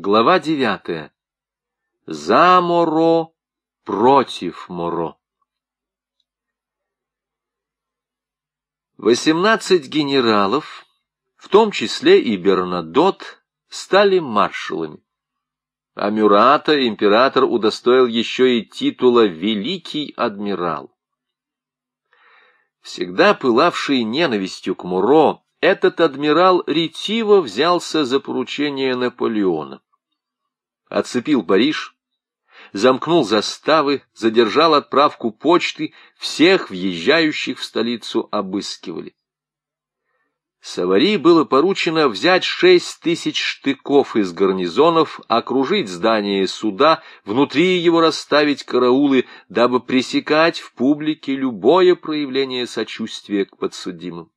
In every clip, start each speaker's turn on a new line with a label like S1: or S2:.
S1: Глава девятая. За Моро против Моро. Восемнадцать генералов, в том числе и Бернадот, стали маршалами. А Мюрата император удостоил еще и титула «Великий адмирал». Всегда пылавший ненавистью к Муро, этот адмирал ретиво взялся за поручение Наполеона оцепил Париж, замкнул заставы, задержал отправку почты, всех въезжающих в столицу обыскивали. Савари было поручено взять шесть тысяч штыков из гарнизонов, окружить здание суда, внутри его расставить караулы, дабы пресекать в публике любое проявление сочувствия к подсудимым.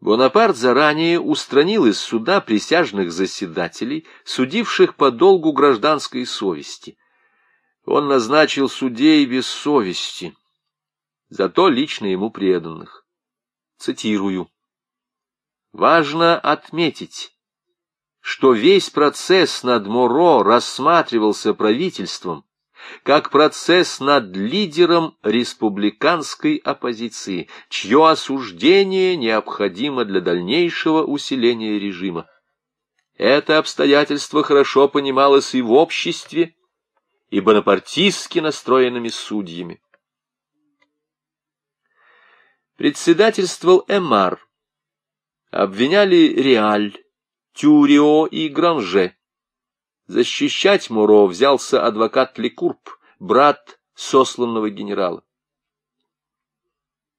S1: Бонапарт заранее устранил из суда присяжных заседателей, судивших по долгу гражданской совести. Он назначил судей без совести, зато лично ему преданных. Цитирую. «Важно отметить, что весь процесс над Моро рассматривался правительством как процесс над лидером республиканской оппозиции, чье осуждение необходимо для дальнейшего усиления режима. Это обстоятельство хорошо понималось и в обществе, и бонапартистски настроенными судьями. Председательствовал Эмар. Обвиняли Реаль, Тюрио и Гранже. Защищать Муро взялся адвокат Лекурп, брат сосланного генерала.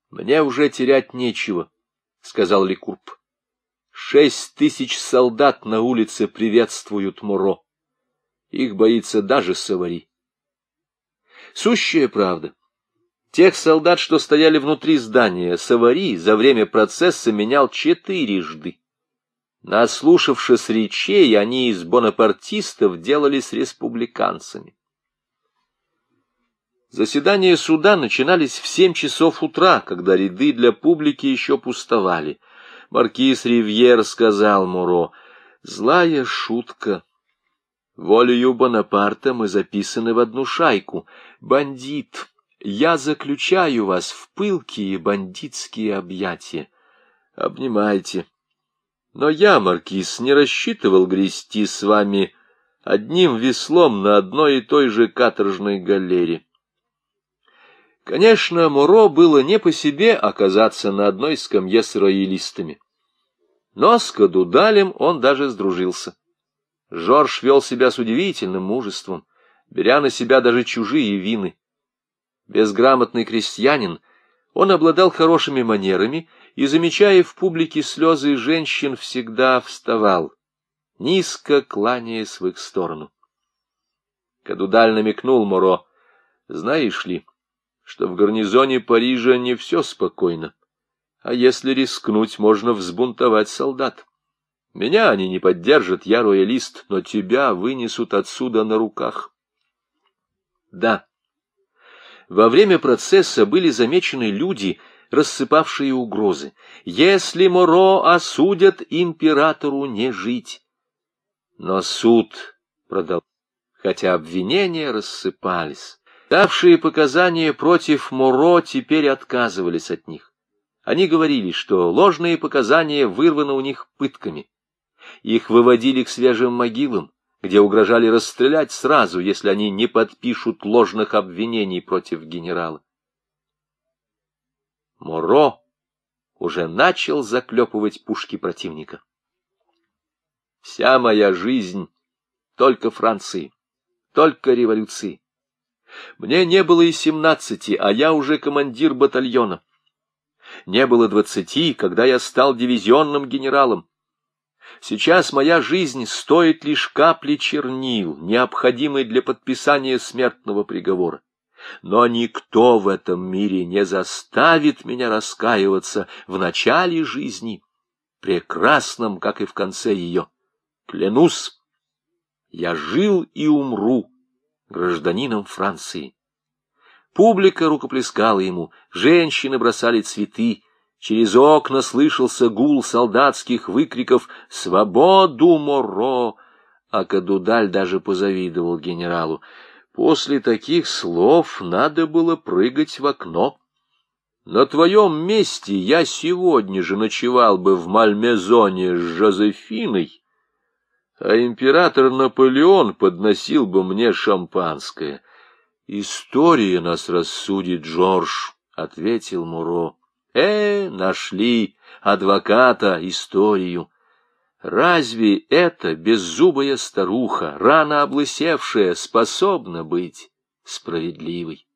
S1: «Мне уже терять нечего», — сказал Лекурп. «Шесть тысяч солдат на улице приветствуют Муро. Их боится даже Савари». Сущая правда. Тех солдат, что стояли внутри здания, Савари за время процесса менял четырежды. Наслушавшись речей, они из бонапартистов делались республиканцами. Заседания суда начинались в семь часов утра, когда ряды для публики еще пустовали. Маркиз Ривьер сказал Муро, «Злая шутка. Волею Бонапарта мы записаны в одну шайку. Бандит, я заключаю вас в пылкие бандитские объятия. Обнимайте». Но я, Маркиз, не рассчитывал грести с вами одним веслом на одной и той же каторжной галере. Конечно, Муро было не по себе оказаться на одной скамье с роялистами. Но с Кадудалем он даже сдружился. Жорж вел себя с удивительным мужеством, беря на себя даже чужие вины. Безграмотный крестьянин, он обладал хорошими манерами и, замечая в публике слезы женщин, всегда вставал, низко кланяясь в их сторону. Кадудаль намекнул Моро, знаешь ли, что в гарнизоне Парижа не все спокойно, а если рискнуть, можно взбунтовать солдат. Меня они не поддержат, я роялист, но тебя вынесут отсюда на руках. Да, во время процесса были замечены люди, рассыпавшие угрозы. Если Моро осудят, императору не жить. Но суд продал, хотя обвинения рассыпались. Давшие показания против Моро теперь отказывались от них. Они говорили, что ложные показания вырваны у них пытками. Их выводили к свежим могилам, где угрожали расстрелять сразу, если они не подпишут ложных обвинений против генерала. Моро уже начал заклепывать пушки противника. Вся моя жизнь только Франции, только революции. Мне не было и семнадцати, а я уже командир батальона. Не было двадцати, когда я стал дивизионным генералом. Сейчас моя жизнь стоит лишь капли чернил, необходимой для подписания смертного приговора. Но никто в этом мире не заставит меня раскаиваться в начале жизни, прекрасном, как и в конце ее. Клянусь, я жил и умру гражданином Франции. Публика рукоплескала ему, женщины бросали цветы, Через окна слышался гул солдатских выкриков «Свободу, Моро!», а Кадудаль даже позавидовал генералу. После таких слов надо было прыгать в окно. На твоем месте я сегодня же ночевал бы в Мальмезоне с Жозефиной, а император Наполеон подносил бы мне шампанское. История нас рассудит, Джордж, — ответил Муро. Э, нашли адвоката историю. Разве эта беззубая старуха, рано облысевшая, способна быть справедливой?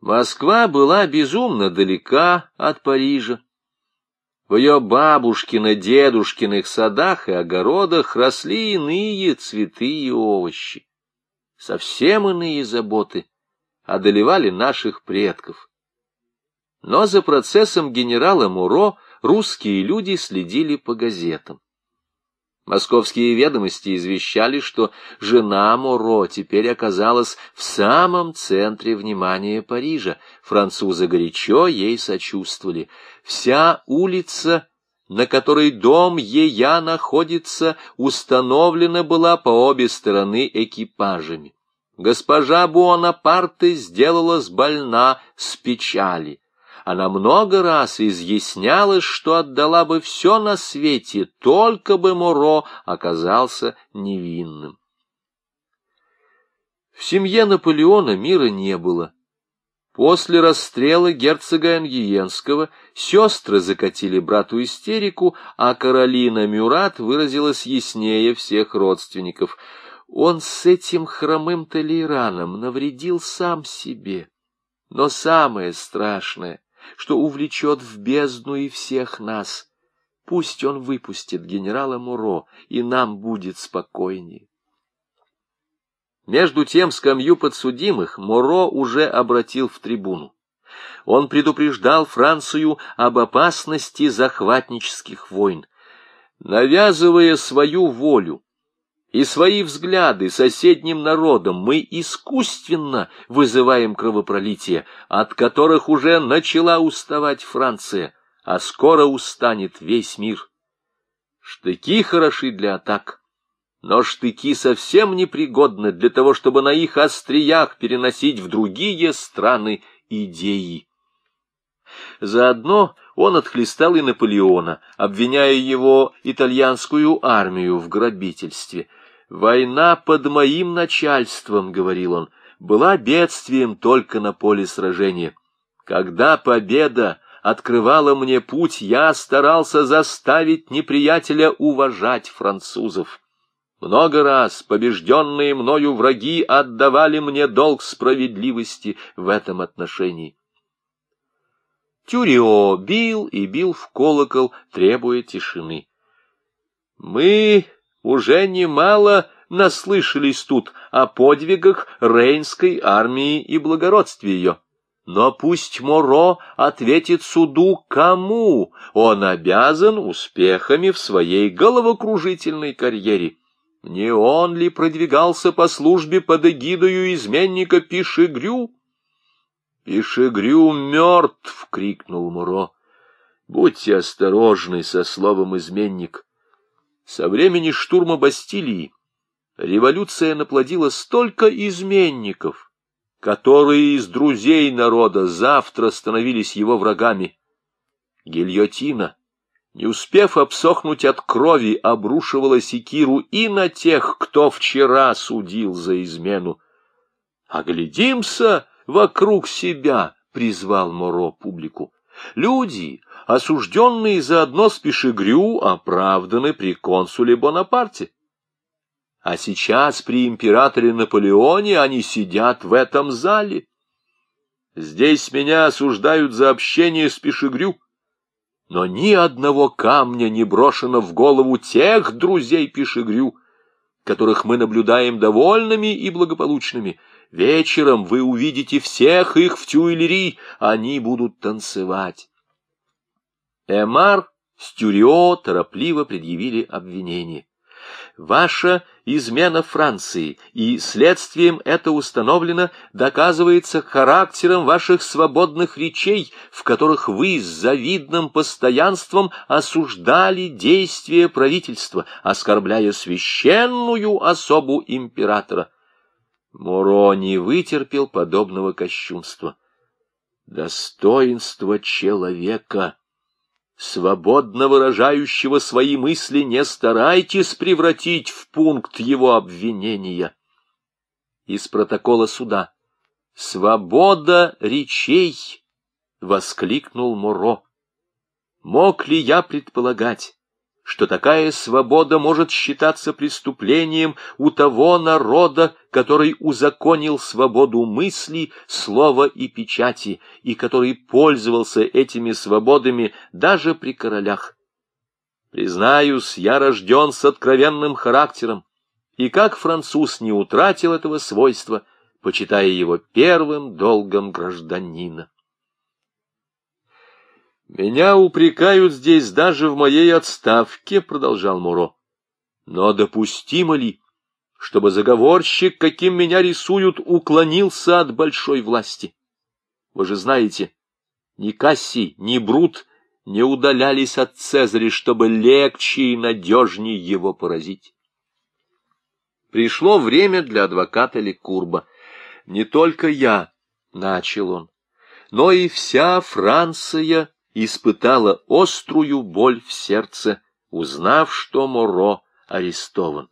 S1: Москва была безумно далека от Парижа. В ее бабушкино-дедушкиных садах и огородах росли иные цветы и овощи. Совсем иные заботы одолевали наших предков. Но за процессом генерала Муро русские люди следили по газетам. Московские ведомости извещали, что жена Моро теперь оказалась в самом центре внимания Парижа. Французы горячо ей сочувствовали. Вся улица, на которой дом Ея находится, установлена была по обе стороны экипажами. Госпожа Буонапарте сделалась больна с печали. Она много раз изъяснялась, что отдала бы все на свете, только бы Моро оказался невинным. В семье Наполеона мира не было. После расстрела герцога Ангиенского сестры закатили брату истерику, а Каролина Мюрат выразилась яснее всех родственников. Он с этим хромым Толейраном навредил сам себе. Но самое страшное, что увлечет в бездну и всех нас. Пусть он выпустит генерала Муро, и нам будет спокойнее. Между тем скамью подсудимых Моро уже обратил в трибуну. Он предупреждал Францию об опасности захватнических войн. Навязывая свою волю, и свои взгляды соседним народам мы искусственно вызываем кровопролитие, от которых уже начала уставать Франция, а скоро устанет весь мир. Штыки хороши для атак, но штыки совсем непригодны для того, чтобы на их остриях переносить в другие страны идеи. Заодно он отхлестал и Наполеона, обвиняя его итальянскую армию в грабительстве — «Война под моим начальством», — говорил он, — «была бедствием только на поле сражения. Когда победа открывала мне путь, я старался заставить неприятеля уважать французов. Много раз побежденные мною враги отдавали мне долг справедливости в этом отношении». Тюрио бил и бил в колокол, требуя тишины. «Мы уже немало наслышались тут о подвигах Рейнской армии и благородстве ее. Но пусть Моро ответит суду, кому он обязан успехами в своей головокружительной карьере. Не он ли продвигался по службе под эгидою изменника Пишегрю? «Пишегрю мертв!» — крикнул Муро. «Будьте осторожны со словом «изменник». Со времени штурма Бастилии революция наплодила столько изменников, которые из друзей народа завтра становились его врагами. Гильотина, не успев обсохнуть от крови, обрушивала секиру и на тех, кто вчера судил за измену. «Оглядимся вокруг себя!» — призвал Моро публику. Люди, осужденные заодно с Пешегрю, оправданы при консуле Бонапарте. А сейчас при императоре Наполеоне они сидят в этом зале. Здесь меня осуждают за общение с Пешегрю, но ни одного камня не брошено в голову тех друзей Пешегрю, которых мы наблюдаем довольными и благополучными. Вечером вы увидите всех их в Тюильри, они будут танцевать. Эмар с Тюрио торопливо предъявили обвинение. Ваша измена Франции, и следствием это установлено, доказывается характером ваших свободных речей, в которых вы с завидным постоянством осуждали действия правительства, оскорбляя священную особу императора. Муро не вытерпел подобного кощунства. Достоинство человека свободно выражающего свои мысли, не старайтесь превратить в пункт его обвинения. Из протокола суда. «Свобода речей!» — воскликнул Муро. «Мог ли я предполагать, что такая свобода может считаться преступлением у того народа, который узаконил свободу мысли, слова и печати, и который пользовался этими свободами даже при королях. Признаюсь, я рожден с откровенным характером, и как француз не утратил этого свойства, почитая его первым долгом гражданина. «Меня упрекают здесь даже в моей отставке», — продолжал Муро. «Но допустимо ли, чтобы заговорщик, каким меня рисуют, уклонился от большой власти? Вы же знаете, ни Кассий, ни Брут не удалялись от Цезаря, чтобы легче и надежнее его поразить». Пришло время для адвоката Лекурба. «Не только я», — начал он, — «но и вся Франция» испытала острую боль в сердце, узнав, что Моро арестован.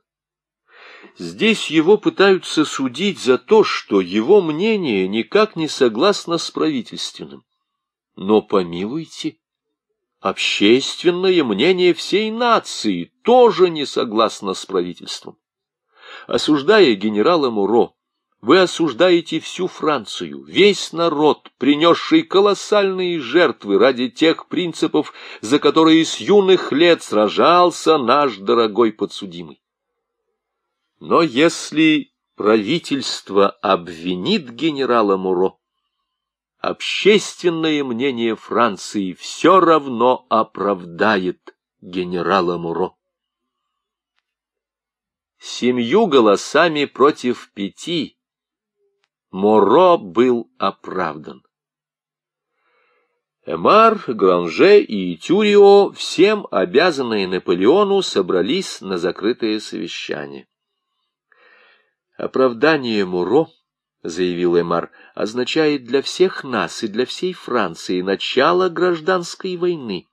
S1: Здесь его пытаются судить за то, что его мнение никак не согласно с правительственным. Но помилуйте, общественное мнение всей нации тоже не согласно с правительством. Осуждая генерала Муро, вы осуждаете всю Францию, весь народ, принесший колоссальные жертвы ради тех принципов, за которые с юных лет сражался наш дорогой подсудимый. Но если правительство обвинит генерала Муро, общественное мнение Франции все равно оправдает генерала Муро. Семью голосами против пяти Моро был оправдан. Эмар, Гранже и Тюрио, всем обязанные Наполеону, собрались на закрытое совещание. «Оправдание Муро, — заявил Эмар, — означает для всех нас и для всей Франции начало гражданской войны».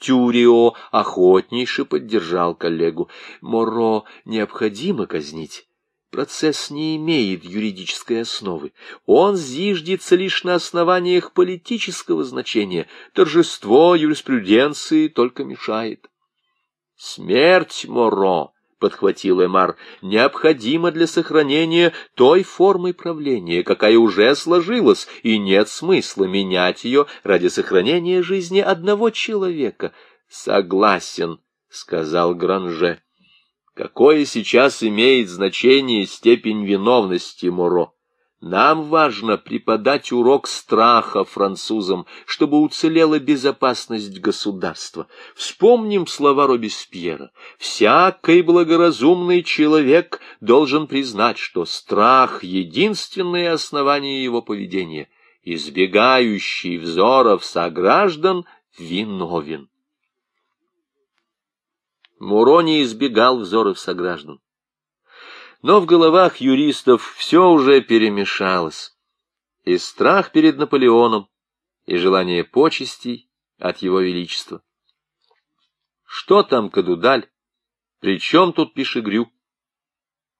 S1: Тюрио охотнейше поддержал коллегу. Моро необходимо казнить. Процесс не имеет юридической основы. Он зиждется лишь на основаниях политического значения. Торжество юриспруденции только мешает. Смерть Моро — подхватил Эмар, — необходимо для сохранения той формы правления, какая уже сложилась, и нет смысла менять ее ради сохранения жизни одного человека. — Согласен, — сказал Гранже. Какое сейчас имеет значение степень виновности Моро? Нам важно преподать урок страха французам, чтобы уцелела безопасность государства. Вспомним слова Робеспьера. Всякий благоразумный человек должен признать, что страх — единственное основание его поведения. Избегающий взоров сограждан виновен. Муро не избегал взоров сограждан. Но в головах юристов все уже перемешалось. И страх перед Наполеоном, и желание почестей от его величества. Что там Кадудаль? При чем тут Пишегрю?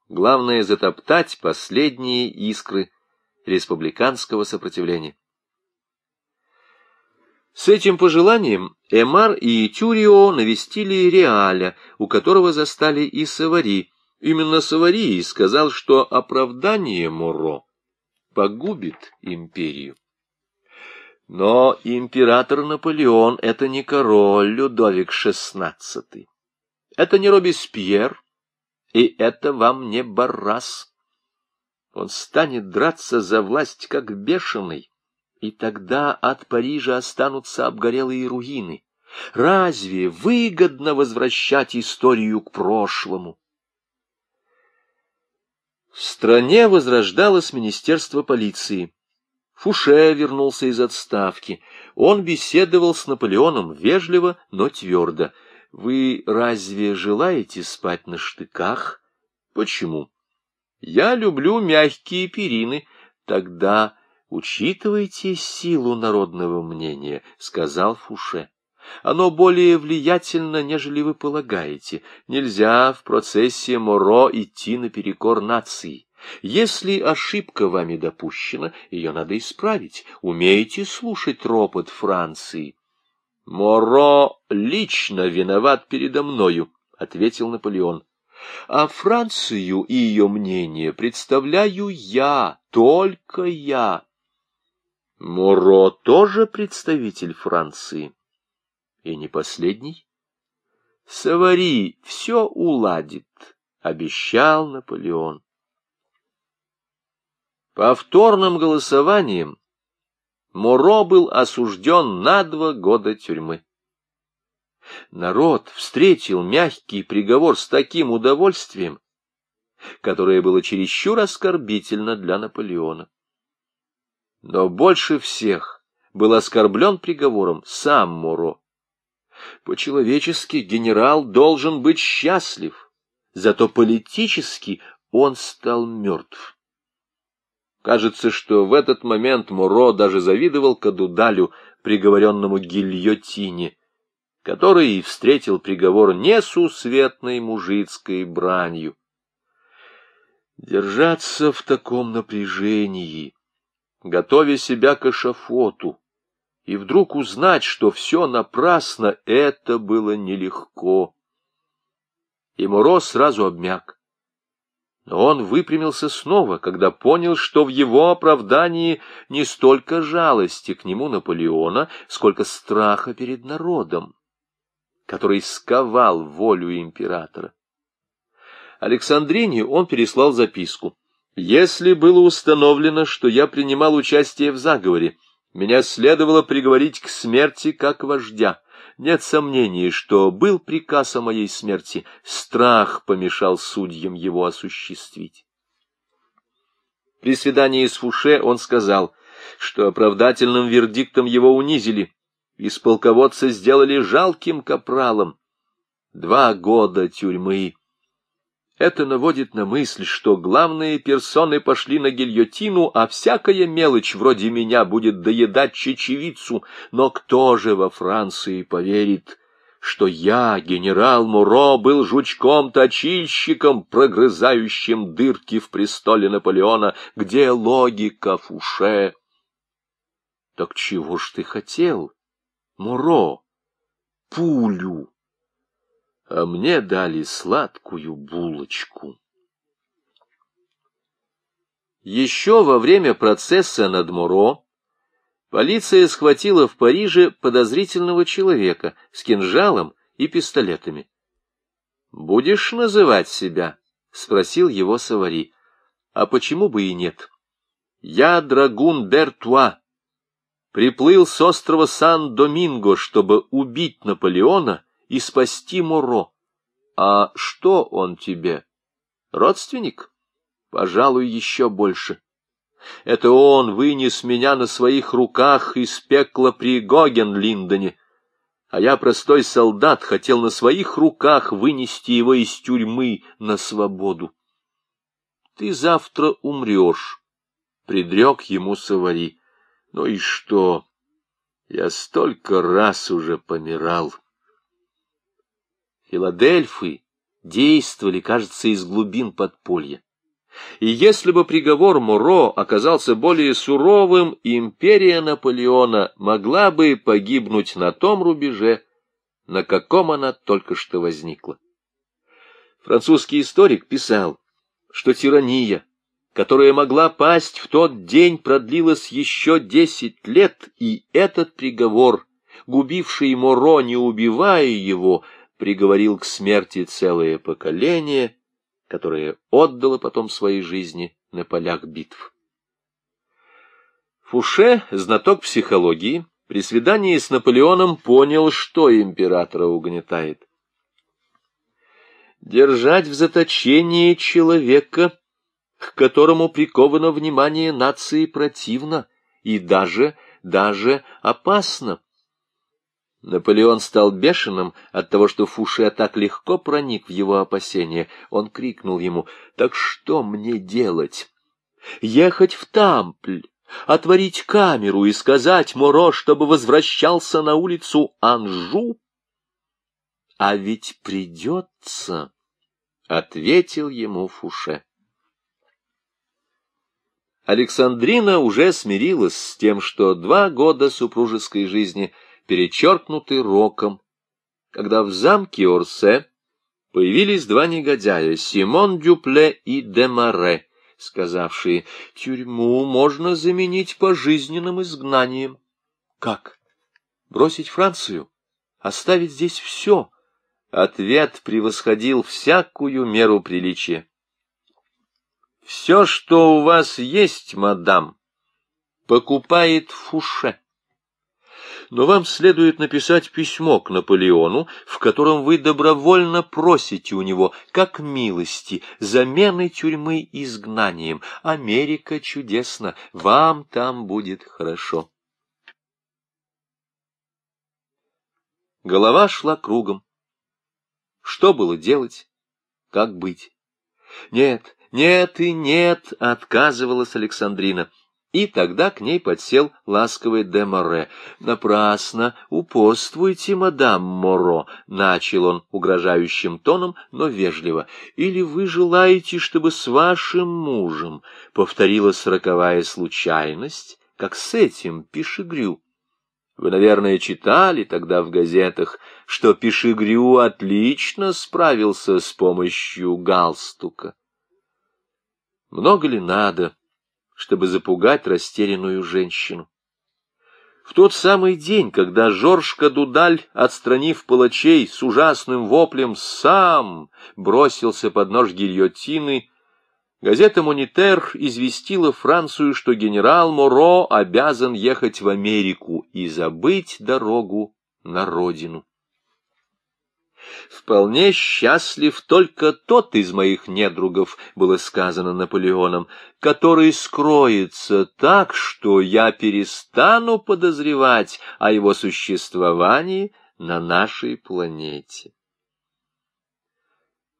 S1: Главное — затоптать последние искры республиканского сопротивления. С этим пожеланием Эмар и Тюрио навестили Реаля, у которого застали и Савари. Именно Савари сказал, что оправдание Моро погубит империю. Но император Наполеон — это не король Людовик XVI. Это не Робеспьер, и это вам не Баррас. Он станет драться за власть, как бешеный, и тогда от Парижа останутся обгорелые руины, Разве выгодно возвращать историю к прошлому? В стране возрождалось Министерство полиции. Фуше вернулся из отставки. Он беседовал с Наполеоном вежливо, но твердо. «Вы разве желаете спать на штыках?» «Почему?» «Я люблю мягкие перины. Тогда учитывайте силу народного мнения», — сказал Фуше. Оно более влиятельно, нежели вы полагаете. Нельзя в процессе Моро идти наперекор нации. Если ошибка вами допущена, ее надо исправить. Умеете слушать ропот Франции? — Моро лично виноват передо мною, — ответил Наполеон. — А Францию и ее мнение представляю я, только я. Моро тоже представитель Франции. И не последний. Савари все уладит, — обещал Наполеон. Повторным голосованием Муро был осужден на два года тюрьмы. Народ встретил мягкий приговор с таким удовольствием, которое было чересчур оскорбительно для Наполеона. Но больше всех был оскорблен приговором сам Муро. По-человечески генерал должен быть счастлив, зато политически он стал мертв. Кажется, что в этот момент Муро даже завидовал Кадудалю, приговоренному гильотине, который и встретил приговор несусветной мужицкой бранью. Держаться в таком напряжении, готовя себя к эшафоту, и вдруг узнать, что все напрасно, это было нелегко. И Муро сразу обмяк. Но он выпрямился снова, когда понял, что в его оправдании не столько жалости к нему Наполеона, сколько страха перед народом, который сковал волю императора. Александрине он переслал записку. «Если было установлено, что я принимал участие в заговоре, меня следовало приговорить к смерти как вождя. Нет сомнений, что был приказ о моей смерти, страх помешал судьям его осуществить. При свидании с Фуше он сказал, что оправдательным вердиктом его унизили, из полководца сделали жалким капралом. Два года тюрьмы это наводит на мысль, что главные персоны пошли на гильотину, а всякая мелочь вроде меня будет доедать чечевицу. Но кто же во Франции поверит, что я, генерал Муро, был жучком-точильщиком, прогрызающим дырки в престоле Наполеона? Где логика, Фуше? Так чего ж ты хотел, Муро? Пулю а мне дали сладкую булочку. Еще во время процесса над Муро полиция схватила в Париже подозрительного человека с кинжалом и пистолетами. «Будешь называть себя?» — спросил его Савари. «А почему бы и нет? Я драгун Д'Ертуа, приплыл с острова Сан-Доминго, чтобы убить Наполеона и спасти Муро. А что он тебе? Родственник? Пожалуй, еще больше. Это он вынес меня на своих руках из пекла при Гоген-Линдоне, а я, простой солдат, хотел на своих руках вынести его из тюрьмы на свободу. Ты завтра умрешь, — предрек ему Савари. Ну и что? Я столько раз уже помирал. Филадельфы действовали, кажется, из глубин подполья. И если бы приговор Муро оказался более суровым, империя Наполеона могла бы погибнуть на том рубеже, на каком она только что возникла. Французский историк писал, что тирания, которая могла пасть в тот день, продлилась еще десять лет, и этот приговор, губивший Моро, не убивая его, приговорил к смерти целое поколение, которое отдало потом своей жизни на полях битв. Фуше, знаток психологии, при свидании с Наполеоном понял, что императора угнетает. Держать в заточении человека, к которому приковано внимание нации, противно и даже, даже опасно. Наполеон стал бешеным от того, что Фуше так легко проник в его опасения. Он крикнул ему, «Так что мне делать? Ехать в Тампль, отворить камеру и сказать Моро, чтобы возвращался на улицу Анжу?» «А ведь придется», — ответил ему Фуше. Александрина уже смирилась с тем, что два года супружеской жизни — перечеркнуты роком, когда в замке Орсе появились два негодяя, Симон Дюпле и Демаре, сказавшие, тюрьму можно заменить пожизненным изгнанием. Как? Бросить Францию? Оставить здесь все? Ответ превосходил всякую меру приличия. Все, что у вас есть, мадам, покупает Фуше но вам следует написать письмо к Наполеону, в котором вы добровольно просите у него, как милости, замены тюрьмы изгнанием. Америка чудесна, вам там будет хорошо. Голова шла кругом. Что было делать? Как быть? Нет, нет и нет, отказывалась Александрина. И тогда к ней подсел ласковый де Море. «Напрасно упорствуйте, мадам Моро», — начал он угрожающим тоном, но вежливо. «Или вы желаете, чтобы с вашим мужем повторилась роковая случайность, как с этим Пишегрю?» Вы, наверное, читали тогда в газетах, что Пишегрю отлично справился с помощью галстука. Много ли надо? Чтобы запугать растерянную женщину. В тот самый день, когда Жорж Кадудаль, отстранив палачей с ужасным воплем, сам бросился под нож гильотины, газета «Монитер» известила Францию, что генерал Моро обязан ехать в Америку и забыть дорогу на родину. «Вполне счастлив только тот из моих недругов», — было сказано Наполеоном, «который скроется так, что я перестану подозревать о его существовании на нашей планете».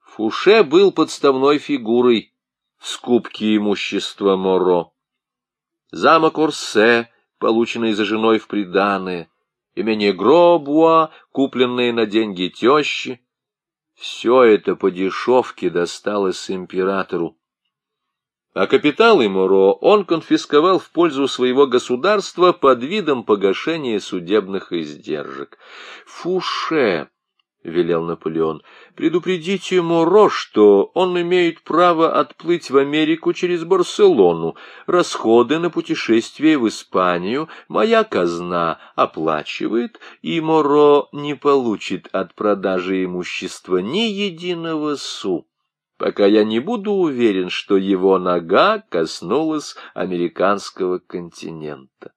S1: Фуше был подставной фигурой в скупке имущества Моро. Замок Орсе, полученный за женой в приданое, имение Гробуа, купленные на деньги тещи. Все это по дешевке досталось императору. А капиталы Моро он конфисковал в пользу своего государства под видом погашения судебных издержек. Фуше — велел Наполеон, — предупредите Моро, что он имеет право отплыть в Америку через Барселону. Расходы на путешествие в Испанию моя казна оплачивает, и Моро не получит от продажи имущества ни единого су, пока я не буду уверен, что его нога коснулась американского континента.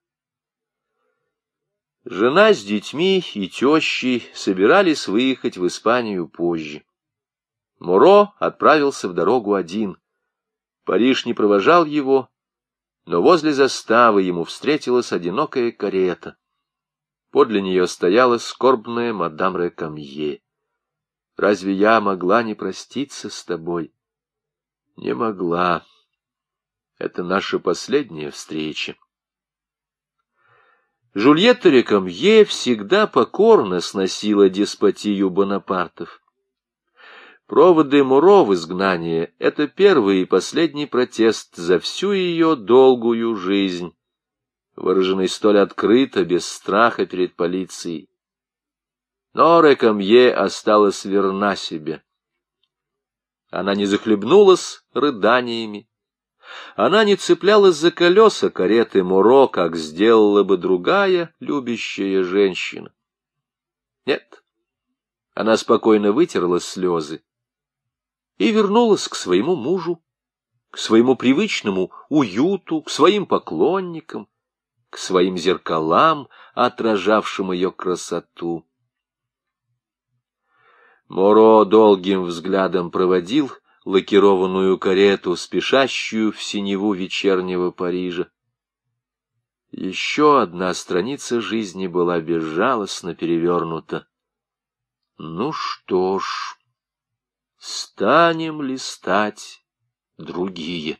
S1: Жена с детьми и тещей собирались выехать в Испанию позже. Муро отправился в дорогу один. Париж не провожал его, но возле заставы ему встретилась одинокая карета. Подле нее стояла скорбная мадам Рекамье. «Разве я могла не проститься с тобой?» «Не могла. Это наша последняя встреча». Жульетта Рекамье всегда покорно сносила деспотию Бонапартов. Проводы Муро в изгнание — это первый и последний протест за всю ее долгую жизнь, выраженный столь открыто, без страха перед полицией. Но Рекамье осталась верна себе. Она не захлебнулась рыданиями, она не цеплялась за колеса кареты Муро, как сделала бы другая любящая женщина. Нет, она спокойно вытерла слезы и вернулась к своему мужу, к своему привычному уюту, к своим поклонникам, к своим зеркалам, отражавшим ее красоту. Моро долгим взглядом проводил лакированную карету, спешащую в синеву вечернего Парижа. Еще одна страница жизни была безжалостно перевернута. Ну что ж, станем листать другие.